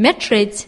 Metrics.